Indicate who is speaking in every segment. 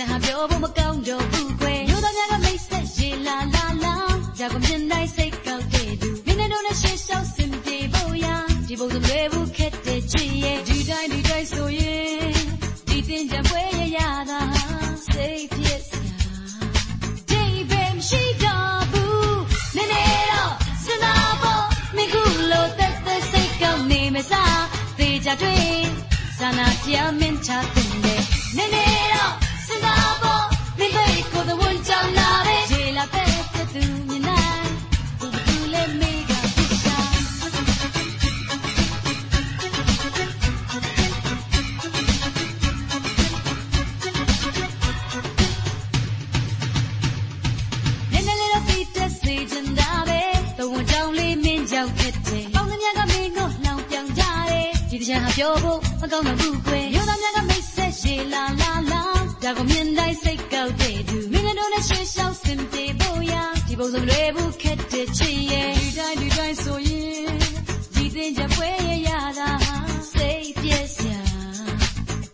Speaker 1: ကြဟာပြောဖို့ သေးကြတွေ့စာနာပြမင်းချတဲ့နည်းနည်းတော့ကြောက် ပြောဖို့မကောင်းတော့ဘူးကွယ်။ရိုးသားများကမိတ်ဆက်ရှည်လာလာလာဒါကိုမြင်တိုင်းစိတ်ကောက်တဲ့သူမင်းတို့နဲ့ရှေ့ရှောက်စင်ပြေဖို့ရဒီပုံစံတွေဘူးခက်တဲ့ချစ်ရဲ့ဒီတိုင်းဒီတိုင်းဆိုရင်ဒီသင်ချက်ပွဲရရတာစိတ်ပြည့်စရာ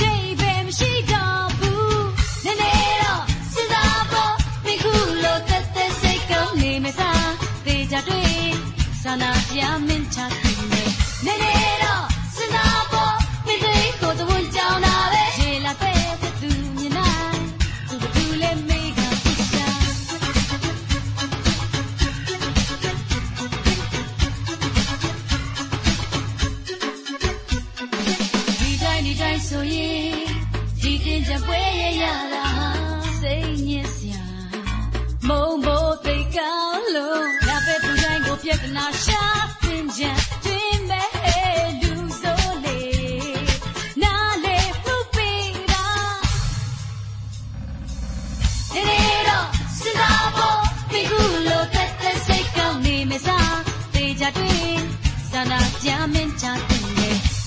Speaker 1: ဒီပဲမရှိတော့ဘူးနည်းနည်းတော့စဉ်းစားဖို့မိခုလို့တက်တက်စိတ်ကောင်းနေမစားသေချာတွေ့စာနာပြ ဆိုရင်ဒီတင်ကြပွဲရရတာစိတ်ညစ်စရာမုံဖို့သိကောင်းလို့ပြဿနာရှာသင်ကြံတွင်မဲ့လူစိုးလေနားလေမှုပေးတာနေနေတော့စနာဖို့ဒီကူလိုတက်တက်စိတ်ကောင်းနေမစားတေချာတွင်စနာကြမင်းချတဲ့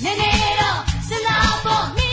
Speaker 1: နေနေတော့ စနာဖို့မိ